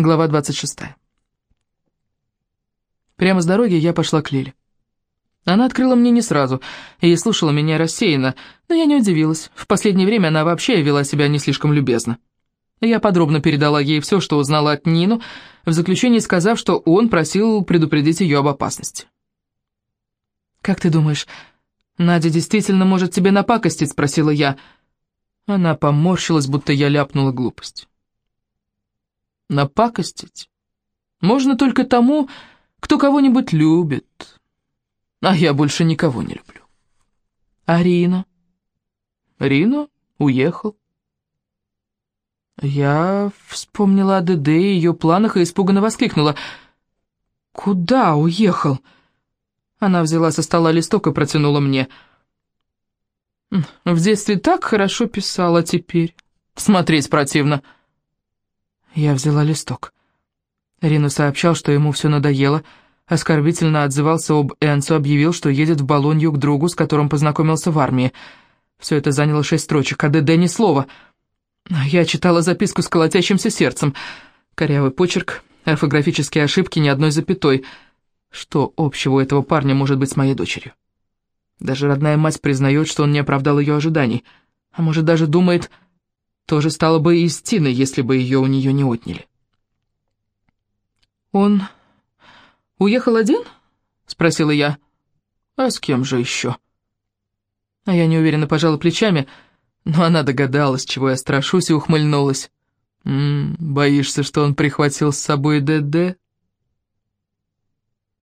Глава 26. Прямо с дороги я пошла к Лиле. Она открыла мне не сразу и слушала меня рассеянно, но я не удивилась. В последнее время она вообще вела себя не слишком любезно. Я подробно передала ей все, что узнала от Нину, в заключении сказав, что он просил предупредить ее об опасности. «Как ты думаешь, Надя действительно может тебе напакостить?» — спросила я. Она поморщилась, будто я ляпнула глупость. «Напакостить? Можно только тому, кто кого-нибудь любит, а я больше никого не люблю. А Рина? Рина уехал. Я вспомнила о ДД и ее планах и испуганно воскликнула. «Куда уехал?» Она взяла со стола листок и протянула мне. «В детстве так хорошо писала теперь. Смотреть противно». Я взяла листок. Рину сообщал, что ему все надоело, оскорбительно отзывался об Энсу, объявил, что едет в Болонью к другу, с которым познакомился в армии. Все это заняло шесть строчек, а ДД ни слова. Я читала записку с колотящимся сердцем. Корявый почерк, орфографические ошибки, ни одной запятой. Что общего у этого парня может быть с моей дочерью? Даже родная мать признает, что он не оправдал ее ожиданий. А может, даже думает, тоже стало бы и с Тиной, если бы ее у нее не отняли. «Он уехал один?» — спросила я. «А с кем же еще?» А я неуверенно пожала плечами, но она догадалась, чего я страшусь, и ухмыльнулась. «М -м, «Боишься, что он прихватил с собой ДД?»